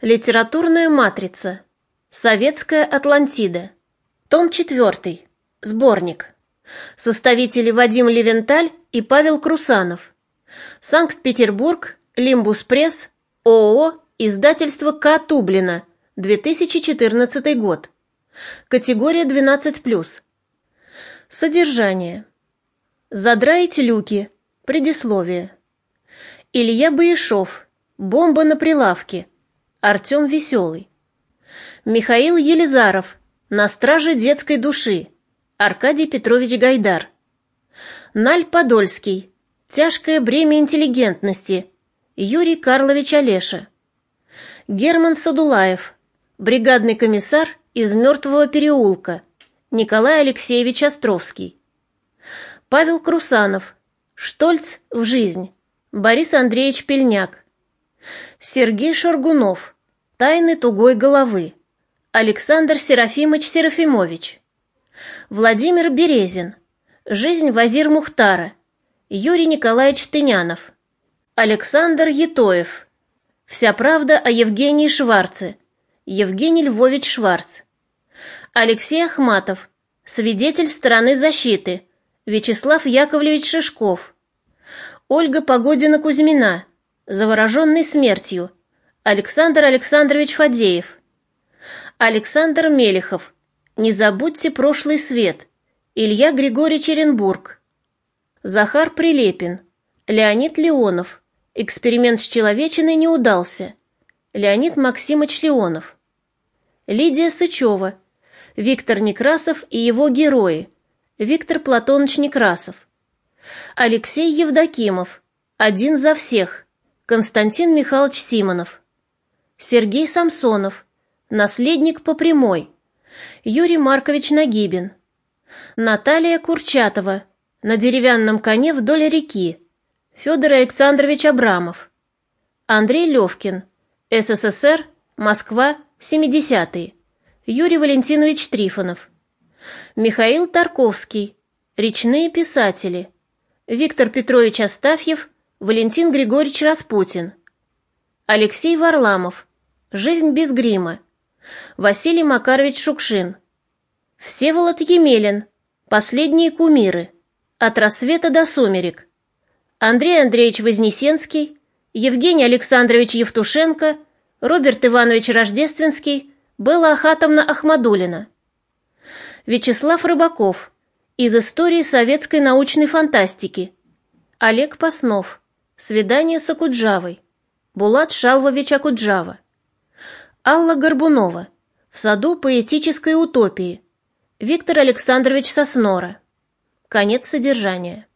Литературная матрица. Советская Атлантида. Том 4. Сборник. Составители Вадим Левенталь и Павел Крусанов. Санкт-Петербург, Лимбус Пресс, ООО, издательство К. Тублина, 2014 год. Категория 12+. Содержание. Задраить люки. Предисловие. Илья Баишов. Бомба на прилавке. Артем Веселый. Михаил Елизаров. На страже детской души. Аркадий Петрович Гайдар. Наль Подольский. Тяжкое бремя интеллигентности. Юрий Карлович Олеша. Герман Садулаев. Бригадный комиссар из Мертвого переулка. Николай Алексеевич Островский. Павел Крусанов. Штольц в жизнь. Борис Андреевич Пельняк. Сергей Шаргунов. Тайны тугой головы. Александр Серафимович Серафимович. Владимир Березин. Жизнь Вазир Мухтара. Юрий Николаевич Тынянов. Александр Етоев. Вся правда о Евгении Шварце. Евгений Львович Шварц. Алексей Ахматов. Свидетель стороны защиты. Вячеслав Яковлевич Шишков. Ольга Погодина-Кузьмина. Завороженный смертью. Александр Александрович Фадеев. Александр Мелехов. Не забудьте прошлый свет. Илья Григорий Черенбург. Захар Прилепин. Леонид Леонов. Эксперимент с человечиной не удался. Леонид Максимович Леонов. Лидия Сычева. Виктор Некрасов и его герои. Виктор Платонович Некрасов. Алексей Евдокимов. Один за всех. Константин Михайлович Симонов. Сергей Самсонов. Наследник по прямой. Юрий Маркович Нагибин. Наталья Курчатова. На деревянном коне вдоль реки. Федор Александрович Абрамов. Андрей Левкин. СССР. Москва. 70-е. Юрий Валентинович Трифонов. Михаил Тарковский. Речные писатели. Виктор Петрович Астафьев. Валентин Григорьевич Распутин. Алексей Варламов. Жизнь без грима. Василий Макарович Шукшин. Всеволод Емелин. Последние кумиры. От рассвета до сумерек. Андрей Андреевич Вознесенский. Евгений Александрович Евтушенко. Роберт Иванович Рождественский. Белла Ахатовна Ахмадулина. Вячеслав Рыбаков. Из истории советской научной фантастики. Олег Паснов. Свидание с Акуджавой. Булат Шалвович Акуджава. Алла Горбунова. В саду поэтической утопии. Виктор Александрович Соснора. Конец содержания.